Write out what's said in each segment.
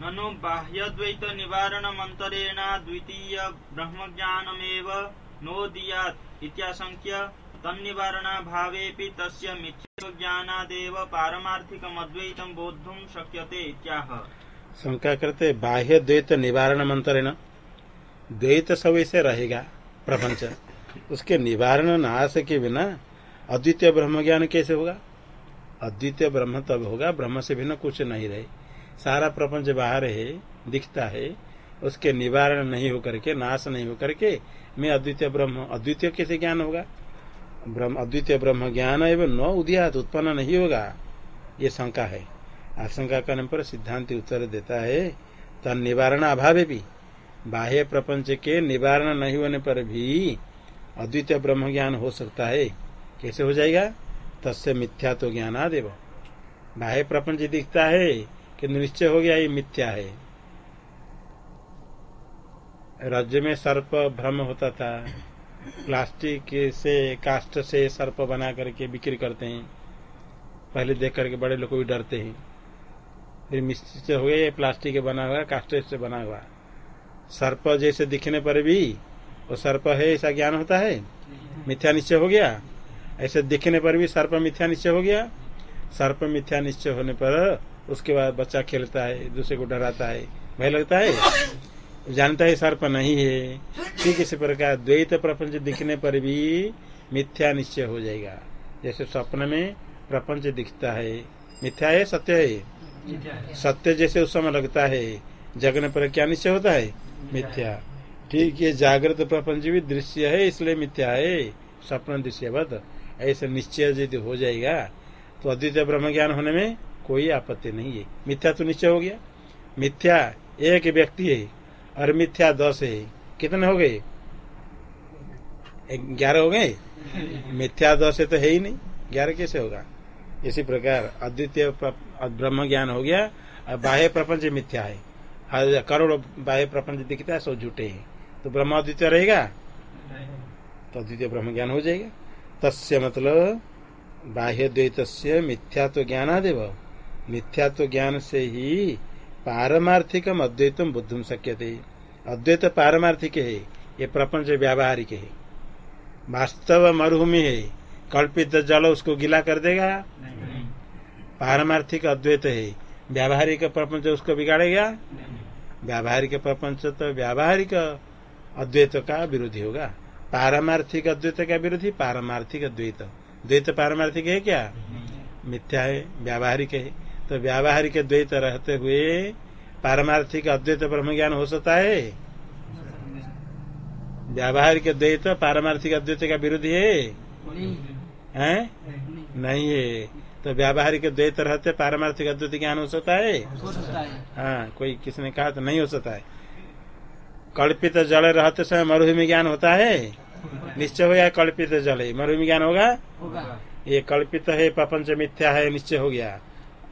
ननु बाह्यद्वैत निवारणमन्तरेण द्वितीय ब्रह्मज्ञानमेव नोदीयात् इत्याशङ्क्य तन्निवारणाभावेऽपि तस्य मिथ्याज्ञानादेव पारमार्थिकमद्वैतं बोद्धुं शक्यते इत्याह। शंका करते बाह्य द्वैत निवारण मंत्र न द्वैत सब ऐसे रहेगा प्रपंच। उसके निवारण नाश के बिना अद्वितीय ब्रह्म ज्ञान कैसे होगा? अद्वितीय ब्रह्म तब होगा, ब्रह्म से बिना कुछ नहीं रहे। सारा प्रपंच बाहर है, दिखता है, उसके निवारण नहीं होकर के, नाश नहीं होकर के मैं अद्वितीय ब्रह्म, अद्वितीय कैसे ज्ञान होगा? ब्रह्म, अद्वितीय ब्रह्म ज्ञान एवं न उदियात उत्पन्न नहीं होगा, ये शंका है। आशंका करने पर सिद्धांत उत्तर देता है, तन निवारण अभाव भी, बाह्य प्रपंच के निवारण नहीं होने पर भी अद्वितीय ब्रह्म ज्ञान हो सकता है। कैसे हो जाएगा? तस्य मिथ्या तो ज्ञान आदेव बाह्य प्रपंच दिखता है कि निश्चय हो गया ये मिथ्या है। राज्य में सर्प भ्रम होता था। प्लास्टिक से कास्ट से सर्प बना करके बिक्री करते हैं। पहले देख करके बड़े लोग भी डरते हैं। फिर निश्चित हो गया प्लास्टिक के बना हुआ कास्ट से बना हुआ। सर्प जैसे दिखने पर भी, वो सर्प है, ऐसा ज्ञान होता है? मिथ्या निश्चय हो गया। ऐसे दिखने पर भी सर्प मिथ्या निश्चय हो गया। सर्प मिथ्या निश्चय होने पर उसके बाद बच्चा खेलता है, दूसरे को डराता है। भय लगता है? जानता है सर्प नहीं है। ठीक इसी प्रकार द्वैत प्रपंच दिखने पर भी मिथ्या निश्चय हो जाएगा। जैसे स्वप्न में प्रपंच दिखता है। मिथ्या है, सत्य है? सत्य जैसे उस समय लगता है। जगने पर क्या निश्चय होता है? मिथ्या। ठीक है जागृत प्रपंच भी दृश्य है, इसलिए मिथ्या है। स्वप्न दृश्य ऐसे निश्चय यदि हो जाएगा तो अद्वितीय ब्रह्म ज्ञान होने में कोई आपत्ति नहीं है। मिथ्या तो निश्चय हो गया। मिथ्या एक व्यक्ति है और मिथ्या दस है। कितने हो गए? ग्यारह हो गए? मिथ्या दस है तो है ही नहीं। ग्यारह कैसे होगा? इसी प्रकार अद्वितीय ब्रह्म ज्ञान हो गया। और बाह्य प्रपंच मिथ्या है। करोड़ बाह्य प्रपंच दिखता है सो झूठे है। तो ब्रह्म अद्वितीय रहेगा? तो अद्वितीय ब्रह्म ज्ञान हो जाएगा। तस्य मतलब बाह्य द्वैत मिथ्यात्व ज्ञानादेव। मिथ्यात्व ज्ञान से ही पारमार्थिकम अद्वैतम बुद्धम थे अद्वैत पारमार्थिक है ये प्रपंच व्यावहारिक है। वास्तव मरुभूमि है कल्पित जल उसको गिला कर देगा। पारमार्थिक अद्वैत है व्यावहारिक प्रपंच उसको बिगाड़ेगा। व्यावहारिक प्रपंच तो व्यावहारिक अद्वैत का विरोधी होगा। पारमार्थिक अद्वैत का विरोधी पारमार्थिक अद्वैत। द्वैत पारमार्थिक है क्या? मिथ्या है व्यावहारिक है। तो व्यावहारिक द्वैत रहते हुए पारमार्थिक अद्वैत ब्रह्म ज्ञान हो सकता है? व्यावहारिक द्वैत पारमार्थिक अद्वैत का विरोधी है? हैं? नहीं है। तो व्यावहारिक द्वैत रहते पारमार्थिक अद्वैत ज्ञान हो सकता है? हाँ कोई किसी ने कहा तो नहीं हो सकता है। कल्पित जल रहते समय मरुभूमि ज्ञान होता है? निश्चय हो गया कल्पित जल मरुभूमि ज्ञान होगा। ये कल्पित है प्रपंच मिथ्या है निश्चय हो गया।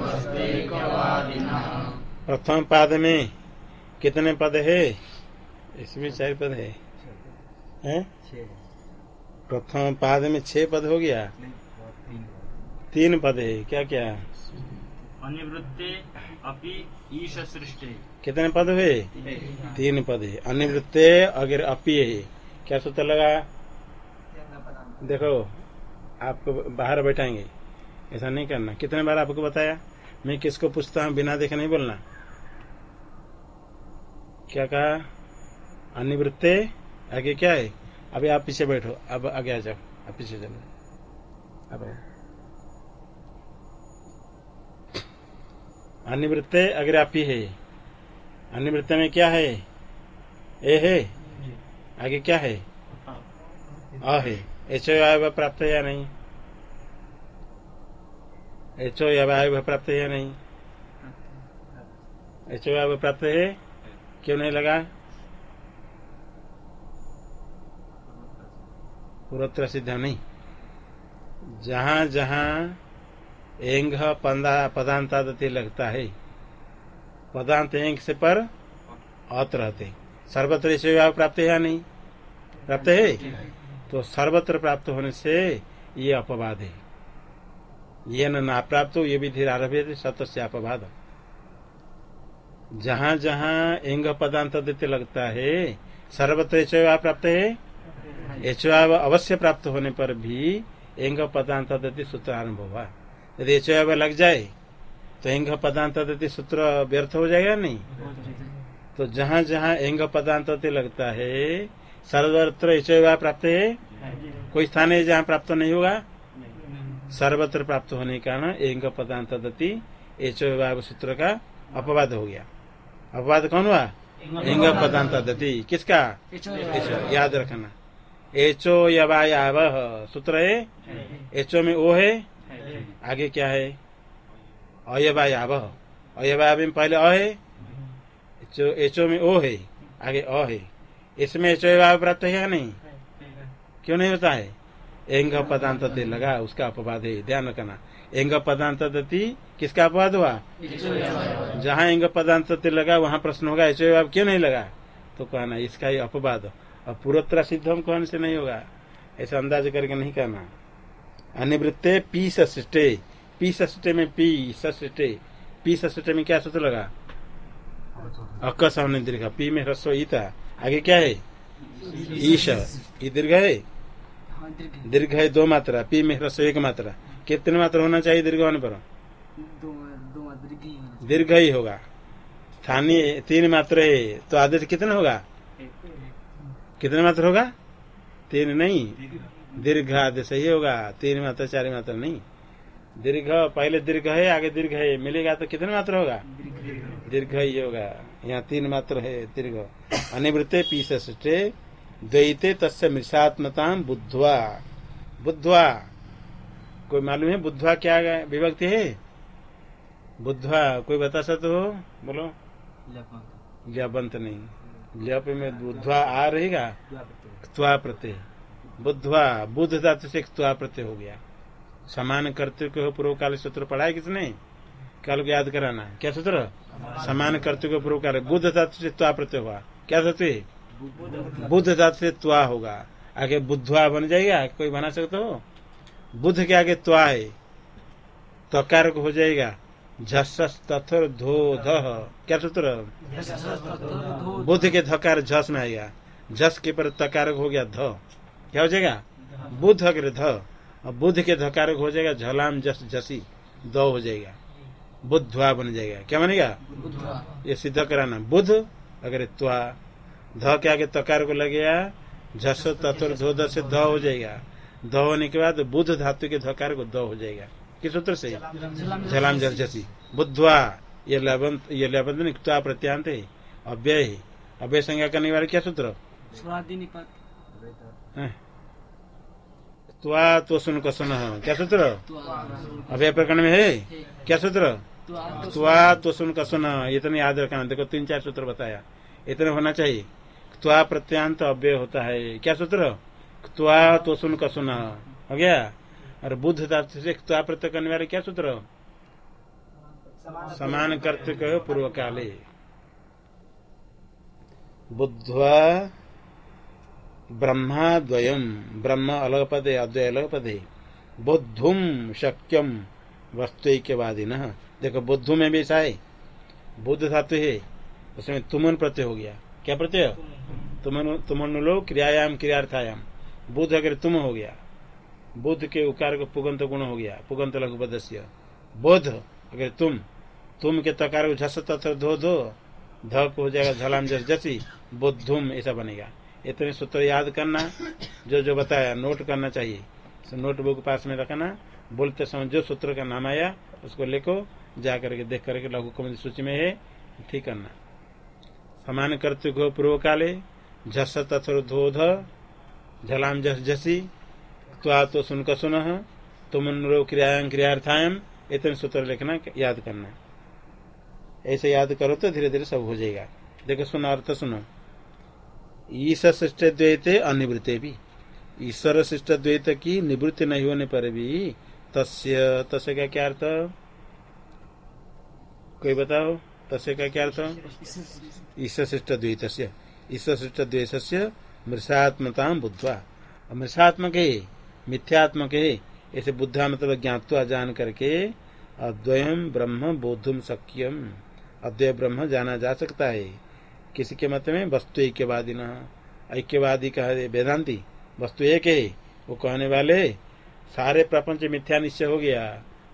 वस्त्वैक्यवादिनः प्रथम पाद में कितने पद है? इसमें चार पद है, है? प्रथम पाद में छह पद हो गया। तीन पद है। क्या क्या अनिवृत्ते अपि ईश सृष्टि। कितने पद हुए? तीन पद है। अनिवृत्ते अगर अपी है क्या सूत्र लगा? देखो, आपको बाहर बैठाएँगे। ऐसा नहीं करना। कितने बार आपको बताया? मैं किसको पूछता हूँ? बिना देखे नहीं बोलना। क्या कहा? अनिवृत्ते? आगे क्या है? अभी आप पीछे बैठो। अब आगे आ जाओ। आप पीछे चलो। अब अनिवृत्ते अगर आप ही है। अनिवृत्त में क्या है? ए है? आगे क्या है? अ है। एचो प्राप्त या नहीं? एचो अवय प्राप्त है या नहीं? एचो अवय प्राप्त है? क्यों नहीं लगा? पूर्वोत्तर सिद्ध नहीं। जहाँ जहाँ एंग पदा पदांतादति लगता है, पदांत एंग से पर अत रहते। सर्वत्र से प्राप्त है या नहीं? प्राप्त है? तो सर्वत्र प्राप्त होने से ये अपवाद है। ये न प्राप्त हो ये भी धीरे आरभ्य सत से अपवाद। जहाँ जहाँ एंग पदांत देते लगता है सर्वत्र प्राप्त है? एचवाव अवश्य प्राप्त होने पर भी एंग पदांत देती सूत्र आरंभ हुआ। यदि एचवाव लग जाए तो एंग पदांत देती सूत्र व्यर्थ हो जाएगा नहीं? तो जहाँ जहाँ एंग पदांत लगता है सर्वत्र एचवा प्राप्त है? कोई स्थान है जहाँ प्राप्त नहीं होगा? सर्वत्र प्राप्त होने के कारण एंग पदांत दति एचवाव सूत्र का अपवाद हो गया। अपवाद कौन हुआ? एंग पदांत दति किसका? याद रखना। एचो यवायाव। सूत्र है? एचो में ओ है? आगे क्या है? अयवायाव। अयवायाव में पहले अ है? एचो में ओ है। आगे अ है। इसमें एचो यवाय प्राप्त है या नहीं? क्यों नहीं होता है? एंग पदांत लगा उसका अपवाद है ध्यान रखना। एंग पदांत किसका अपवाद हुआ? जहाँ एंग पदांत लगा वहाँ प्रश्न होगा एचो क्यों नहीं लगा? तो कहना इसका ही अपवाद। और पूर्वोत्तरा सिद्ध हम कहने से नहीं होगा? ऐसा अंदाज करके नहीं करना। अनिवृत्ते पी सष्टे पी सष्टे में पी सष्टे पी सष्टे में क्या सूत्र लगा? अकस हमने पी में ह्रस्व ईता। आगे क्या है? ईश। ई दीर्घ है? दीर्घ है दो मात्रा, पी में ह्रस्व एक मात्रा। कितने मात्रा होना चाहिए दीर्घ होने पर? दीर्घ ही होगा। स्थानीय तीन मात्रा है तो आदेश कितना होगा? कितने मात्र होगा? तीन नहीं। दीर्घ आदेश ही होगा, तीन मात्र, चार मात्र नहीं। दीर्घ, पहले दीर्घ है, आगे दीर्घ है, मिलेगा तो कितने मात्र होगा? दीर्घ ही होगा यहाँ तीन मात्र है दीर्घ। अनिवृत्ते पीछे द्वैते तस्य मृषात्मता बुद्धवा। बुद्धवा। कोई मालूम है बुद्धवा क्या विभक्ति है? बुद्धवा कोई बता सकते हो? बोलो। ज्ञापंत नहीं। जप में बुद्धवा आ रहेगा? त्वा प्रत्यय। बुद्धवा बुद्ध धातु से त्वा प्रत्यय हो गया। समान कर्तव्य हो पूर्व काल सूत्र पढ़ा है किसने? कल को याद कराना क्या सूत्र समान कर्तव्य पूर्व काल बुद्ध धातु से त्वा प्रत्यय हुआ क्या है? बुद्ध धातु से त्वा होगा। आगे बुद्धवा बन जाएगा, कोई बना सकते हो? बुद्ध के आगे त्वा है त्वकार हो जाएगा। झस तथर धो ध क्या सूत्र बुद्ध के धकार झस में आएगा। झस के पर तकार हो गया ध। क्या हो जाएगा? बुद्ध अगर ध। बुद्ध के धकार हो जाएगा, झलाम जस झसी द हो जाएगा। बुद्धवा बन जाएगा। क्या बनेगा? ये सिद्ध कराना। बुद्ध अगर त्वा ध के आगे तकार को लगेगा झस तथर धो ध से ध हो जाएगा। ध होने के बाद बुध धातु के धकार को द हो जाएगा। किस सूत्र से? झलाम जल जसी। बुद्धवा ये लबंत ये लबंत त्वा प्रत्यांत है। अव्यय अव्यय संज्ञा करने वाले क्या सूत्र? त्वा तो सुन को सुन क्या सूत्र? अव्यय प्रकरण में है? क्या सूत्र? त्वा तो सुन का सुन इतने याद रखना। देखो, तीन चार सूत्र बताया। इतने होना चाहिए। त्वा प्रत्यांत अव्यय होता है। क्या सूत्र? त्वा तो सुन का सुन, हो। गया? और बुद्ध धातु से त्वा प्रत्यय करने वाले क्या सूत्र? समान कर्तव्य पूर्व काले बुद्धवा ब्रह्मा द्वयम ब्रह्म अलग पदे अद्वय अलग पदे बुद्धुम शक्यम वस्तु के वस्तुवादी न देखो, बुद्धू में भी ऐसा है। बुद्ध धातु है। उसमें तुमन प्रत्यय हो गया। क्या प्रत्यय? तुमन तुमन लोग क्रियायाम, क्रियार्थायाम। बुद्ध अगर तुम हो गया, बुद्ध के उकार को पुगंत गुण हो गया, पुगंत लघुपदस्य। बोध अगर तुम तुम के तकार को झस तथा धो धो ध हो जाएगा, झलाम जस जसी, बुद्धुम ऐसा बनेगा। इतने सूत्र याद करना, जो जो बताया नोट करना चाहिए। तो नोटबुक पास में रखना, बोलते समय जो सूत्र का नाम आया, उसको लिखो, जा करके, देख करके लघु कम सूची में है, ठीक करना। समान कर्तव्य पूर्व काले झस तथर धो ध झलाम जस जसी, त्वा तो सुनकर सुन तुम नो क्रिया क्रियार्थायम इतने सूत्र लिखना, याद करना। ऐसे याद करो तो धीरे धीरे सब हो जाएगा। देखो, सुनो अर्थ सुनो। ईश शिष्ट द्वैते अनिवृत्ते भी। ईश्वर शिष्ट द्वैत की निवृत्ति नहीं होने पर भी तस्य तस्य का क्या अर्थ? कोई बताओ? तस्य का क्या अर्थ? ईश्वर शिष्ट द्वैत ईश्वर द्वैत से मृषात्मता बुद्धवा। मृषात्मक है, मिथ्यात्मक है ऐसे बुद्धा मतलब ज्ञातवा जान करके अद्वयम ब्रह्म बोधुम सक्यम अद्वय ब्रह्म जाना जा सकता है। किसी के मत में वस्तु ऐक्यवादी न। ऐक्यवादी कह वेदांति वस्तु एक है। वो कहने वाले सारे प्रपंच मिथ्या निश्चय हो गया।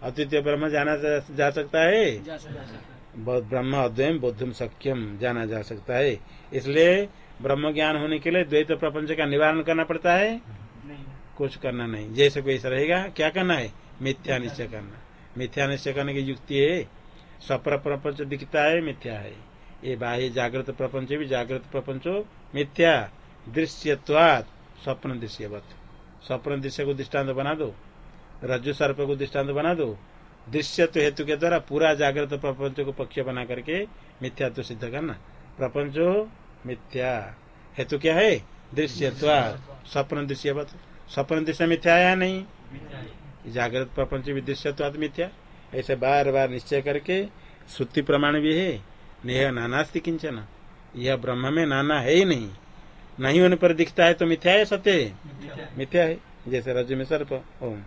अद्वितीय ब्रह्म जाना जा सकता है? ब्रह्म अद्वयम बोधुम सक्यम जाना जा सकता है। इसलिए ब्रह्म ज्ञान होने के लिए द्वैत प्रपंच का निवारण करना पड़ता है? कुछ करना नहीं। जैसे कोई रहेगा क्या करना है? मिथ्या निश्चय करना। मिथ्या निश्चय करने की युक्ति है। स्वप्र प्रपंच दिखता है मिथ्या है। ये बाह्य जागृत प्रपंच भी जागृत प्रपंचो मिथ्या दृश्यवाद स्वप्न दृश्यवत। स्वप्न दृश्य को दृष्टांत बना दो। रज्जु सर्प को दृष्टांत बना दो। दृश्य तो हेतु के द्वारा पूरा जागृत प्रपंच को पक्ष बना करके मिथ्या तो सिद्ध करना। प्रपंचो मिथ्या। हेतु क्या है? दृश्यत्वाद स्वप्न दृश्यवत। स्वप्न दृश्य मिथ्या है नहीं? जागृत प्रपंच भी दृश्यत्वाद मिथ्या। ऐसे बार बार निश्चय करके, श्रुति प्रमाण भी है। नेह नानास्ति किंचन यह ब्रह्म में नाना है ही नहीं। नहीं होने पर दिखता है तो मिथ्या है सत्य? मिथ्या है। जैसे रज में सर्प। ओम।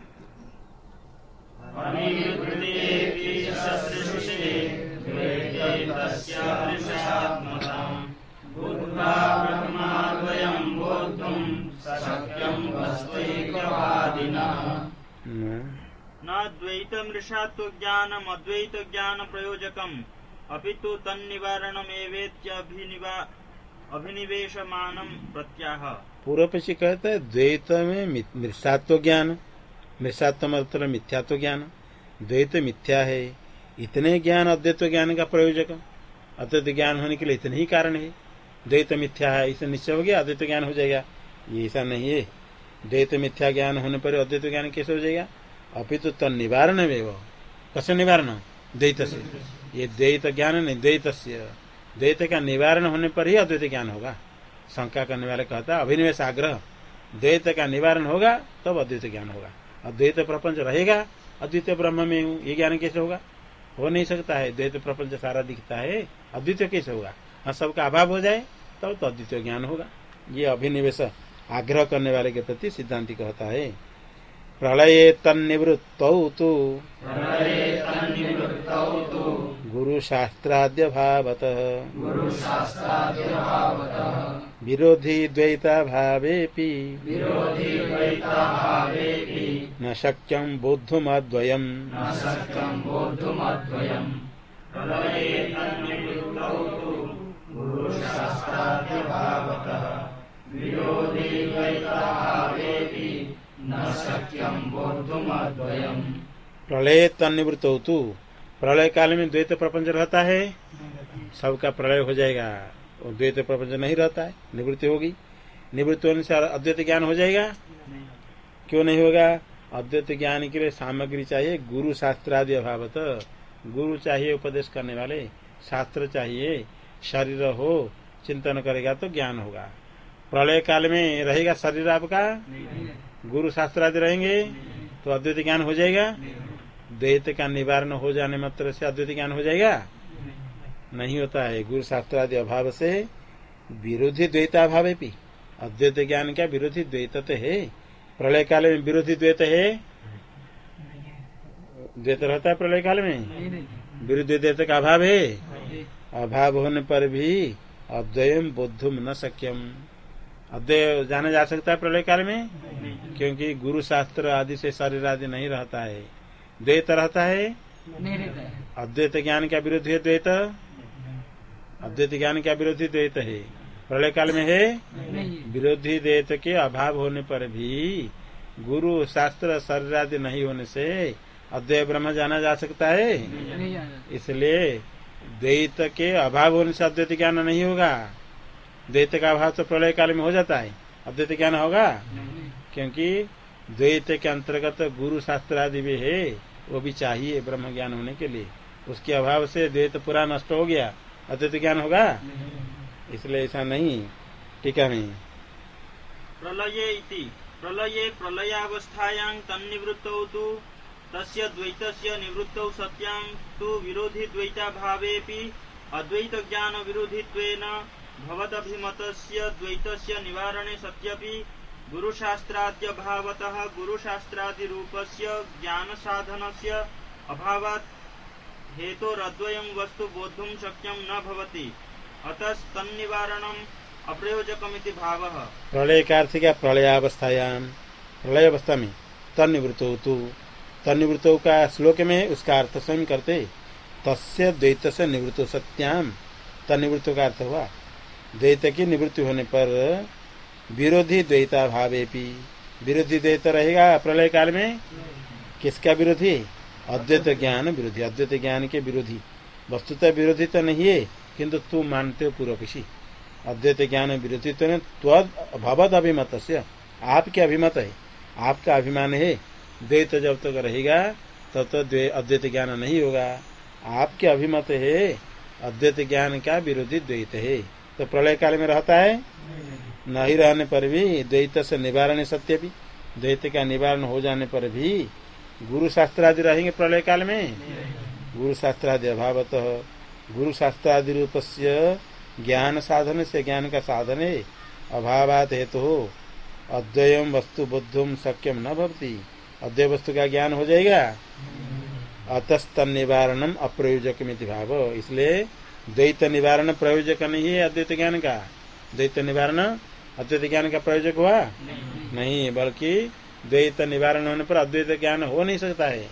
न द्वैत मृषात्व ज्ञानम अद्वैत ज्ञान प्रयोजकम अपितु अभिनिवेशमानम प्रत्याह। पूर्व पक्षी कहता है द्वैत में मृषात्व ज्ञान। मृषात्व मतलब मिथ्यात्व ज्ञान। द्वैत मिथ्या है। इतने ज्ञान अद्वैत ज्ञान का प्रयोजक। अद्वैत ज्ञान होने के लिए इतने ही कारण है। द्वैत मिथ्या है इसे निश्चय हो गया, अद्वैत ज्ञान हो जाएगा। ये ऐसा नहीं है। द्वैत मिथ्या ज्ञान होने पर अद्वैत ज्ञान कैसे हो जाएगा? अभी तो तन निवारण में वो कसे निवारण? द्वैत से। ये द्वैत ज्ञान नहीं द्वैत द्वैत का निवारण होने पर ही अद्वैत ज्ञान होगा। शंका करने वाले कहता है, अभिनिवेश आग्रह। द्वैत का निवारण होगा, तब तो अद्वैत ज्ञान होगा। अद्वैत प्रपंच रहेगा अद्वितीय ब्रह्म में हूँ, ये ज्ञान कैसे होगा? हो नहीं सकता है। द्वैत प्रपंच सारा दिखता है अद्वितीय कैसे होगा? हाँ सबका अभाव हो जाए, तब तो अद्वितीय ज्ञान होगा। ये अभिनिवेश आग्रह करने वाले के प्रति सिद्धांति कहता है प्रलये तन्निवृत्तौ तु। गुरुशास्त्राद्यभावतः। विरोधी द्वैताभावेऽपि न शक्यं बोद्धुमद्वयम्। विरोधी प्रलय तनिवृत्त हो तू प्रलय काल में द्वैत प्रपंच रहता है। सबका प्रलय हो जाएगा और द्वैत प्रपंच नहीं रहता है। निवृत्ति होगी। निवृत्ति होने से अद्वैत ज्ञान हो जाएगा। क्यों नहीं होगा? अद्वैत ज्ञान के लिए सामग्री चाहिए। गुरु शास्त्र आदि अभावत। गुरु चाहिए उपदेश करने वाले। शास्त्र चाहिए। शरीर हो चिंतन करेगा तो ज्ञान होगा। प्रलय काल में रहेगा शरीर आपका। गुरु शास्त्र आदि रहेंगे तो अद्वैत ज्ञान हो जाएगा। द्वैत का निवारण हो जाने मात्र से अद्वैत ज्ञान हो जाएगा? नहीं होता है। गुरु शास्त्र आदि अभाव से विरोधी द्वैताभाव भी अद्वैत ज्ञान का विरोधी द्वैत है। प्रलय काल में विरोधी द्वैत है। द्वैत रहता है प्रलय काल में? विरोधी द्वैत का अभाव है। अभाव होने पर भी अद्वयम बुद्धुम न सक्यम अद्वय जाना जा सकता है प्रलय काल में? क्योंकि गुरु शास्त्र आदि से शरीर आदि नहीं रहता है। द्वैत रहता है? अद्वैत ज्ञान का विरोधी है द्वैत? अद्वैत ज्ञान का विरोधी द्वैत है। प्रलय काल में है? विरोधी द्वैत के अभाव होने पर भी गुरु शास्त्र शरीर आदि नहीं होने से अद्वैत ब्रह्म जाना जा सकता है? इसलिए द्वैत के अभाव होने से अद्वैत ज्ञान नहीं होगा। द्वैत का अभाव तो प्रलय काल में हो जाता है। अद्वैत ज्ञान होगा? क्योंकि द्वैत के अंतर्गत गुरु शास्त्र आदि भी है। वो भी चाहिए ब्रह्म ज्ञान होने के लिए। उसके अभाव से द्वैत पूरा नष्ट हो गया। अद्वैत ज्ञान होगा? इसलिए ऐसा नहीं। टीका में प्रलये इति। प्रलये प्रलयावस्थायां तन्निवृत्तौ तु। तस्य द्वैतस्य निवृत्तौ सत्यां तु। विरोधि द्वैताभावेऽपि अद्वैत ज्ञान विरोधित्वेन भवदभिमतस्य द्वैतस्य निवारणे सत्यपि गुरुशास्त्राद्यभावतः गुरुशास्त्रादिरूपस्य ज्ञानसाधनस्य अभावात् हेतोरद्वयं वस्तु बोद्धुं शक्यं न भवति। अतस्तन्निवारणम् अप्रयोजकमिति भावः। प्रलय का अर्थ क्या प्रलयावस्थायाम प्रलय में तनिवृत्त तु तनिवृत्त का श्लोक में उसका अर्थ स्वयं करते। तस्य द्वैत से निवृत्त सत्याम तनिवृत्त का अर्थ हुआ, द्वैत की निवृत्ति होने पर विरोधी द्वैता भावेपी। विरोधी द्वैत रहेगा प्रलय काल में? किसका विरोधी? अद्वैत ज्ञान विरोधी। अद्वैत ज्ञान के विरोधी। वस्तुतः विरोधी तो नहीं है, किंतु तू मानते हो पूर्व किसी अद्वैत ज्ञान विरोधी तो नहीं। भवद अभिमत से आपके अभिमत है। आपका अभिमान है। द्वैत जब तक तो रहेगा, तब तो अद्वैत ज्ञान नहीं होगा। आपके अभिमत है। अद्वैत ज्ञान का विरोधी द्वैत है। तो प्रलय काल में रहता है? नहीं रहने पर भी द्वैत से निवारण सत्य भी। द्वैत का निवारण हो जाने पर भी गुरु शास्त्र आदि रहेंगे प्रलय काल में? गुरु शास्त्र आदि अभावत। गुरु शास्त्र आदि रूप से ज्ञान साधन से ज्ञान का साधन है। अभावात हेतु हो अद्वयम वस्तु बुद्धुम सक्यम न भवती। अद्वय वस्तु का ज्ञान हो जाएगा? अतस्त निवारणम अप्रयोजक भाव। इसलिए द्वैत निवारण प्रयोजक नहीं है अद्वैत ज्ञान का। द्वैत निवारण अद्वैत ज्ञान का प्रयोजक हुआ? नहीं, नहीं बल्कि द्वैत निवारण होने पर अद्वैत ज्ञान हो नहीं सकता है।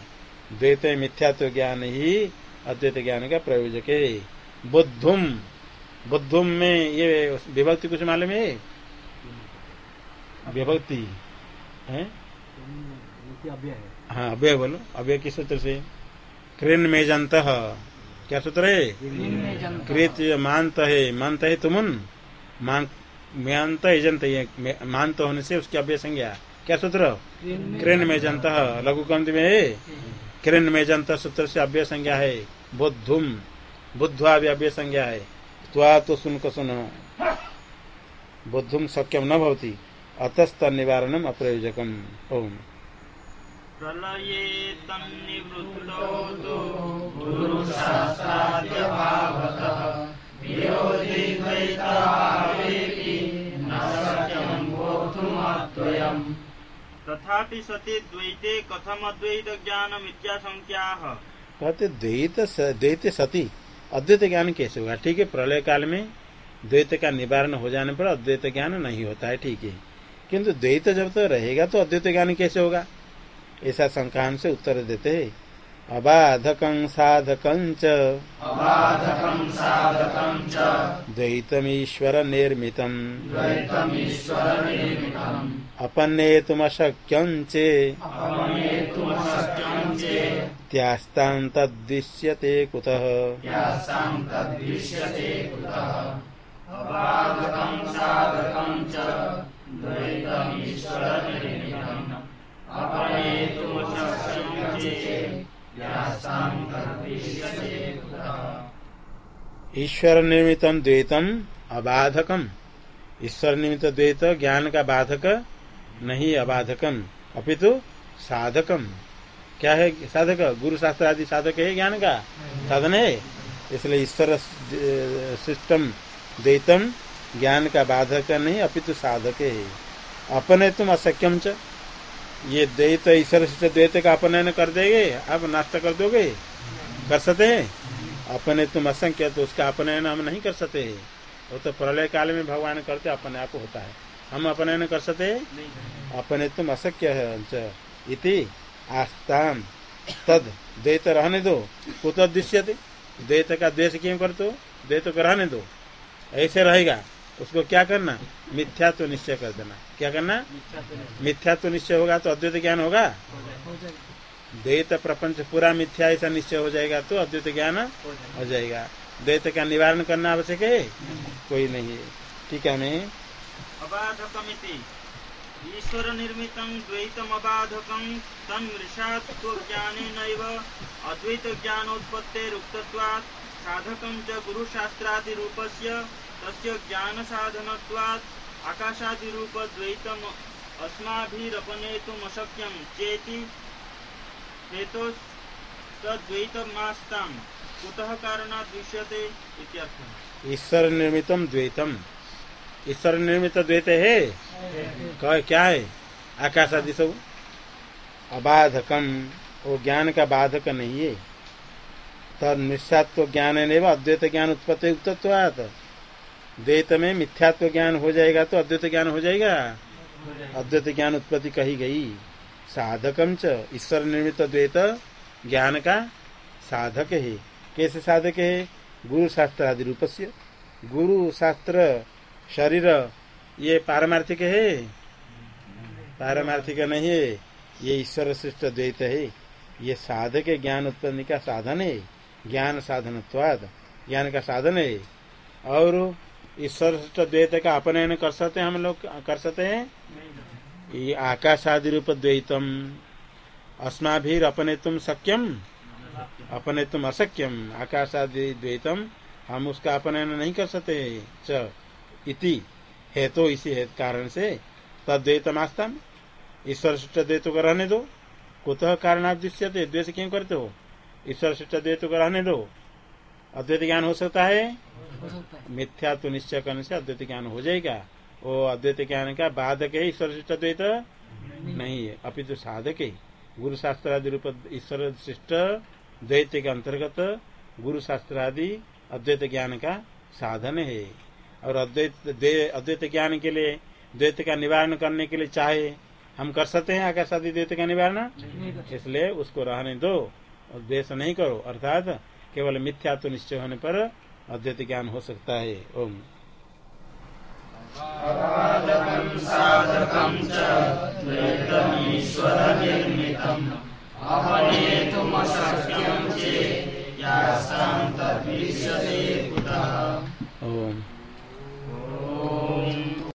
द्वैत मिथ्यात्व ज्ञान ही अद्वैत ज्ञान का प्रयोजक है। बुद्धुम बुद्धुम में ये विभक्ति कुछ मालूम है? विभक्ति है? हाँ अव्यय बोलो। अव्यय किस सूत्र से? क्रेन में जंत क्या सूत्र है? कृत मानत है। मानत है तुमन। मानत एजंत मानत होने से उसकी अव्यय संज्ञा क्या सूत्र क्रेन में जंत लघु कंध में क्रेन में जंत सूत्र से अव्यय संज्ञा है। बुद्धुम बुद्धवा भी अव्यय संज्ञा है। त्वा तो सुन को सुनो। बुद्धुम सक्यम न भवती। अतस्त निवारणम अप्रयोजकम। ओम। प्रलये तन्निवृत्तौ तु गुरुशास्त्राद्यभावतः विरोधिद्वैतावेऽपि न शक्यं बोद्धुमद्वयम् तथापि सति द्वैते कथम अद्वैत ज्ञान मिथ्याशंक्याः कहते द्वैत द्वैत सती। अद्वैत ज्ञान कैसे होगा ठीक है प्रलय काल में द्वैत का निवारण हो जाने पर अद्वैत ज्ञान नहीं होता है ठीक है। किंतु द्वैत जब तक तो रहेगा तो अद्वैत ज्ञान कैसे होगा। ऐसा संकान से उत्तर देते है। अबाधक साधक द्वैतमीश्वर निर्मितम् द्वैतमीश्वरनिर्मितम् अपनेतुमशक्यं चे। अपनेतुमशक्यं त्यास्तां कुतः। तद्दृश्यते ईश्वर निर्मितम द्वैतम अबाधकम। ईश्वर निर्मित द्वैत ज्ञान का बाधक नहीं अबाधकम अपितु साधकम। क्या है साधक? गुरु शास्त्र आदि साधक है ज्ञान का? साधन है? इसलिए ईश्वर सिस्टम द्वैतम ज्ञान का बाधक नहीं अपितु साधक है। अपने तुम असक्यम च। ये द्वैत ईश्वर सिष्ट द्वैत का अपनयन कर देंगे आप नाश्ता कर दोगे। कर सकते हैं? अपने तुम असंख्य तो उसका अपनयन हम नहीं कर सकते वो तो प्रलय काल में भगवान करते अपने आप होता है। हम अपनयन कर सकते अपने तुम अशक्य है इति आस्ताम। तद द्वैत रहने दो। कुत दृश्य द्वैत का द्वेष क्यों कर दो द्वैत को रहने दो। ऐसे रहेगा। उसको क्या करना? मिथ्यात्व तो निश्चय कर देना। क्या करना? मिथ्यात्व तो निश्चय होगा तो अद्वैत ज्ञान होगा? द्वैत प्रपंच पूरा मिथ्या ऐसा निश्चय हो जाएगा तो अद्वैत ज्ञान हो जाएगा। द्वैत का निवारण करना आवश्यक है? कोई नहीं है। ठीक है मैं अबाधकमिति। ईश्वर निर्मितं द्वैतमबाधकं तन्मृषात् ज्ञानेनैव अद्वैत ज्ञानोत्पत्तेरुक्तत्वात् साधकं च गुरुशास्त्रादिरूपस्य, तस्य ज्ञानसाधनत्वात्, आकाशादिरूपद्वैतम् अस्माभिरपनेतुमशक्यं चेति हेतोस्तद्वैतमास्तां कुतः कारणात् दृश्यते इत्यर्थः ईश्वर निर्मितम द्वैतम। ईश्वर निर्मित द्वैत है। क्या है? आकाश आदि सब अबाधकम, वो ज्ञान का बाधक नहीं है। तद निश्चात्व ज्ञान है अद्वैत ज्ञान उत्पत्ति युक्तत्वात् द्वैत में मिथ्यात्व ज्ञान हो जाएगा तो अद्वैत ज्ञान हो जाएगा। अद्वैत ज्ञान उत्पत्ति कही गई। साधकम च, ईश्वर निर्मित द्वैत ज्ञान का साधक है। कैसे साधक है? गुरु शास्त्र आदि रूप से गुरु शास्त्र शरीर ये पारमार्थिक है? पारमार्थिक नहीं है ये ईश्वर श्रेष्ठ द्वैत है। ये साधक ज्ञान उत्पन्न का साधन है। ज्ञान साधनत्वाद ज्ञान का साधन है। और ईश्वर श्रेष्ठ द्वैत का अपनयन कर सकते हैं हम लोग कर सकते हैं? ये आकाश आदि रूप द्वैतम अस्माभीर अपने तुम सक्यम अपने तुम असक्यम आकाश आदि द्वैतम हम उसका अपनयन नहीं कर सकते। च। इति है तो इसी है कारण से तद्वैतम आस्था ईश्वर शिष्ट द्वैत को रहने दो। कुतः कारण दृश्यते द्वेष क्यों करते हो? ईश्वर शिष्ट द्वैत को रहने दो। अद्वैत ज्ञान हो सकता है? मिथ्या तो निश्चय करने से अद्वैत ज्ञान हो जाएगा। वो अद्वैत ज्ञान का बाधक है ईश्वर शिष्ट द्वैत नहीं है। अपितु साधक है। गुरु शास्त्र आदि रूप ईश्वर शिष्ट द्वैत के अंतर्गत गुरु शास्त्र आदि अद्वैत ज्ञान का साधन है। और अद्वैत द्वे- अद्वैत ज्ञान के लिए, द्वैत का निवारण करने के लिए चाहे, हम कर सकते हैं आकाश आदि द्वैत का निवारण? इसलिए उसको रहने दो और द्वेष नहीं करो। अर्थात केवल मिथ्या तो निश्चय होने पर अद्वैत ज्ञान हो सकता है। ओम।